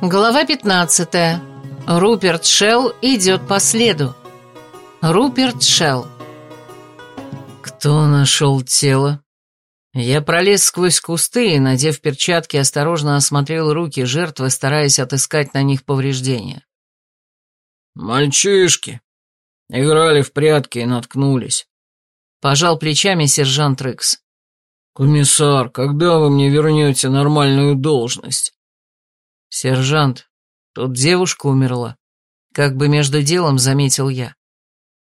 Глава 15. Руперт Шелл идет по следу. Руперт Шелл. Кто нашел тело? Я пролез сквозь кусты и, надев перчатки, осторожно осмотрел руки жертвы, стараясь отыскать на них повреждения. «Мальчишки. Играли в прятки и наткнулись». Пожал плечами сержант Рыкс. «Комиссар, когда вы мне вернете нормальную должность?» «Сержант, тут девушка умерла», — как бы между делом заметил я.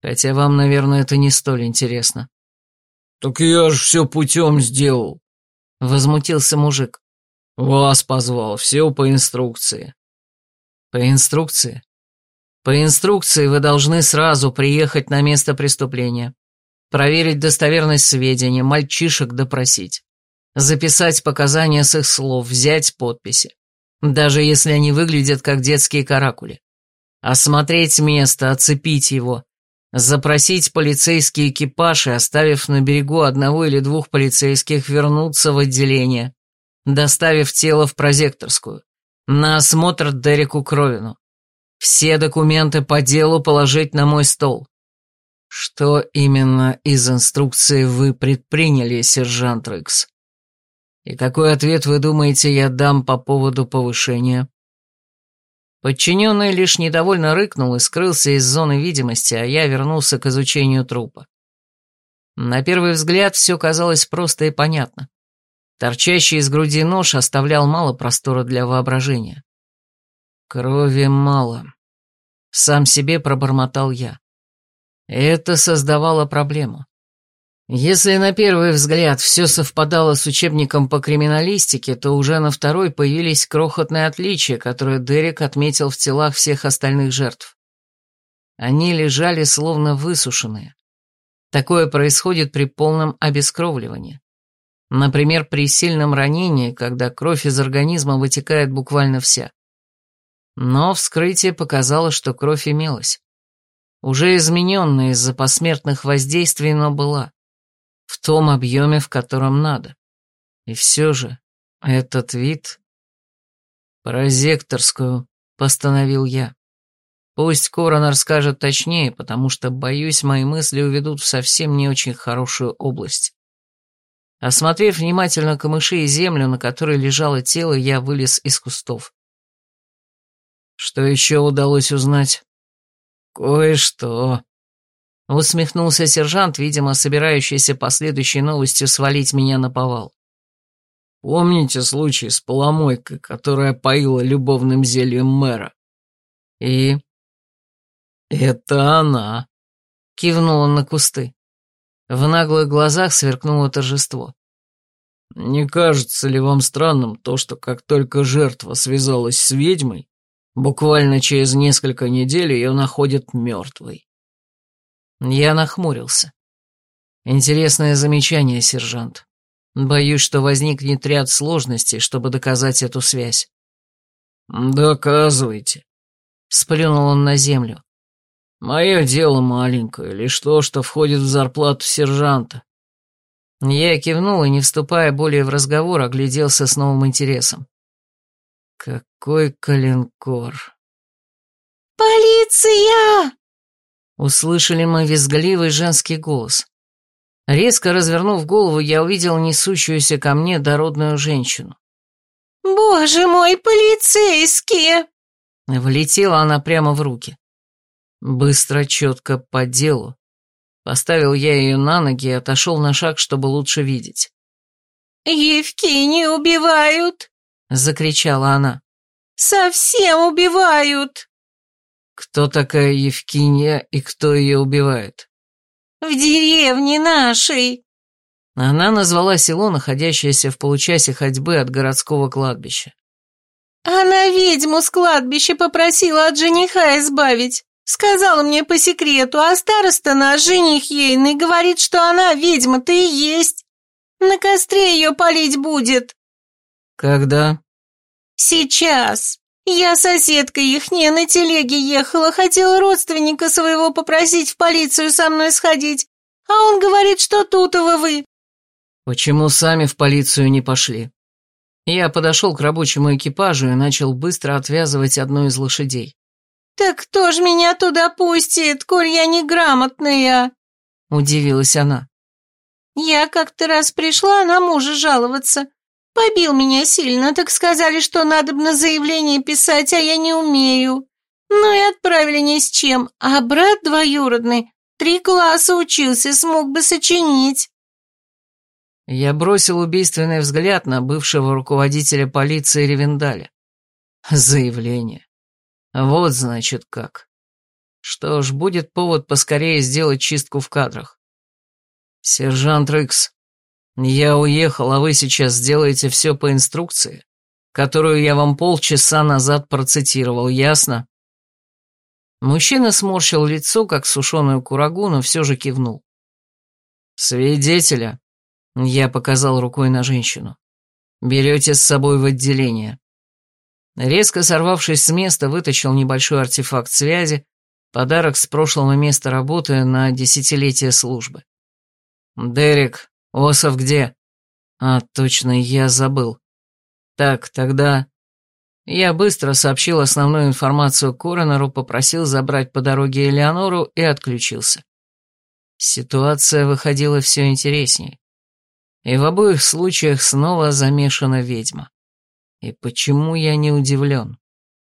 «Хотя вам, наверное, это не столь интересно». «Так я же все путем сделал», — возмутился мужик. «Вас позвал, все по инструкции». «По инструкции?» «По инструкции вы должны сразу приехать на место преступления, проверить достоверность сведений, мальчишек допросить, записать показания с их слов, взять подписи даже если они выглядят как детские каракули. Осмотреть место, оцепить его, запросить полицейский экипаж и, оставив на берегу одного или двух полицейских, вернуться в отделение, доставив тело в прозекторскую, на осмотр Дереку Кровину. Все документы по делу положить на мой стол. Что именно из инструкции вы предприняли, сержант Рыкс? И какой ответ, вы думаете, я дам по поводу повышения?» Подчиненный лишь недовольно рыкнул и скрылся из зоны видимости, а я вернулся к изучению трупа. На первый взгляд все казалось просто и понятно. Торчащий из груди нож оставлял мало простора для воображения. Крови мало. Сам себе пробормотал я. Это создавало проблему. Если на первый взгляд все совпадало с учебником по криминалистике, то уже на второй появились крохотные отличия, которые Дерек отметил в телах всех остальных жертв. Они лежали словно высушенные. Такое происходит при полном обескровливании. Например, при сильном ранении, когда кровь из организма вытекает буквально вся. Но вскрытие показало, что кровь имелась. Уже измененная из-за посмертных воздействий, но была в том объеме, в котором надо. И все же этот вид... Прозекторскую, постановил я. Пусть коронер скажет точнее, потому что, боюсь, мои мысли уведут в совсем не очень хорошую область. Осмотрев внимательно камыши и землю, на которой лежало тело, я вылез из кустов. Что еще удалось узнать? Кое-что. Усмехнулся сержант, видимо, собирающийся последующей новостью свалить меня на повал. Помните случай с поломойкой, которая поила любовным зельем мэра? И... Это она. Кивнул он на кусты. В наглых глазах сверкнуло торжество. Не кажется ли вам странным то, что как только жертва связалась с ведьмой, буквально через несколько недель ее находят мертвой? Я нахмурился. Интересное замечание, сержант. Боюсь, что возникнет ряд сложностей, чтобы доказать эту связь. Доказывайте. Сплюнул он на землю. Мое дело маленькое, лишь то, что входит в зарплату сержанта. Я кивнул и, не вступая более в разговор, огляделся с новым интересом. Какой калинкор. «Полиция!» Услышали мы визгливый женский голос. Резко развернув голову, я увидел несущуюся ко мне дородную женщину. «Боже мой, полицейские!» Влетела она прямо в руки. Быстро, четко, по делу. Поставил я ее на ноги и отошел на шаг, чтобы лучше видеть. «Евкинию убивают!» — закричала она. «Совсем убивают!» Кто такая Евкиния и кто ее убивает? В деревне нашей. Она назвала село, находящееся в получасе ходьбы от городского кладбища. Она ведьму с кладбища попросила от жениха избавить. Сказала мне по секрету, а староста наш, жених ейный, говорит, что она ведьма-то и есть. На костре ее полить будет. Когда? Сейчас. Я соседка ихняя на телеге ехала, хотела родственника своего попросить в полицию со мной сходить, а он говорит, что тутова вы. Почему сами в полицию не пошли? Я подошел к рабочему экипажу и начал быстро отвязывать одну из лошадей. «Так кто ж меня туда пустит, коль я неграмотная?» — удивилась она. «Я как-то раз пришла на мужа жаловаться. Побил меня сильно, так сказали, что надо бы на заявление писать, а я не умею. Ну и отправили ни с чем, а брат двоюродный три класса учился, смог бы сочинить». Я бросил убийственный взгляд на бывшего руководителя полиции Ревендаля. Заявление. Вот значит как. Что ж, будет повод поскорее сделать чистку в кадрах. Сержант Рыкс, я уехал, а вы сейчас сделаете все по инструкции, которую я вам полчаса назад процитировал, ясно? Мужчина сморщил лицо, как сушеную курагу, но все же кивнул. «Свидетеля», — я показал рукой на женщину, — «берете с собой в отделение». Резко сорвавшись с места, вытащил небольшой артефакт связи, подарок с прошлого места работы на десятилетие службы. «Дерек, Осов где?» «А, точно, я забыл. Так, тогда...» Я быстро сообщил основную информацию Коронеру, попросил забрать по дороге Элеонору и отключился. Ситуация выходила все интереснее. И в обоих случаях снова замешана ведьма. И почему я не удивлен?